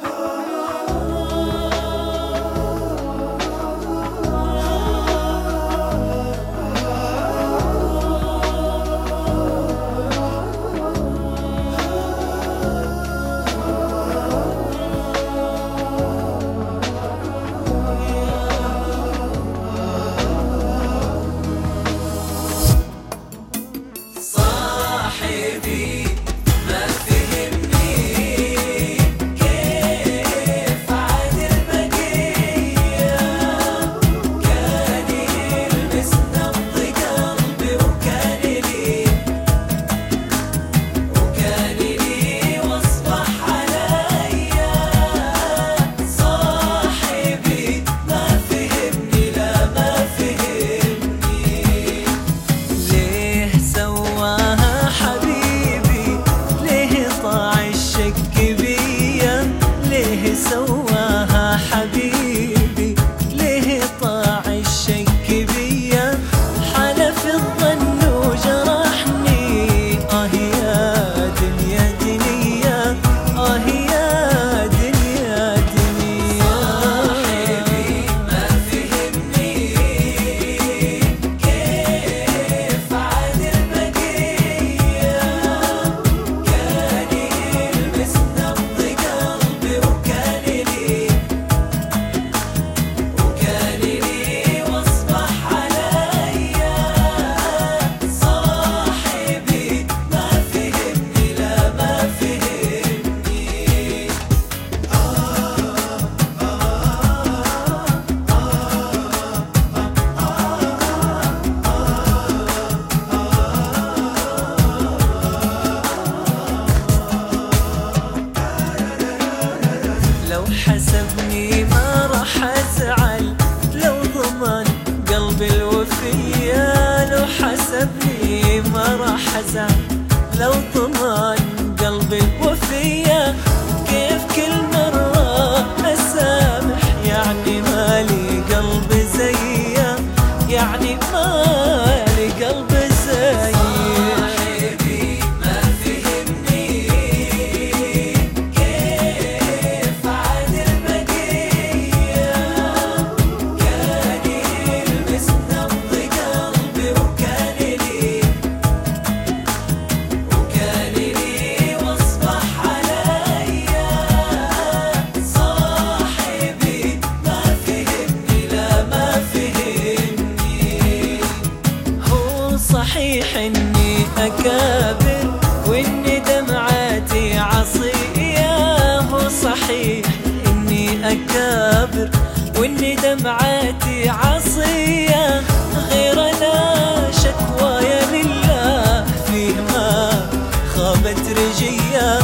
Oh. حسبني ما راح أزعل. لو ضمن قلبي الوفية لو حسبني ما راح أزعل. لو ضمن حني أكابر وإن دمعاتي عصياه صحيح إني أكابر وإن دمعاتي عصية. غير أنا شكوايا لله فيه ما خابت رجية.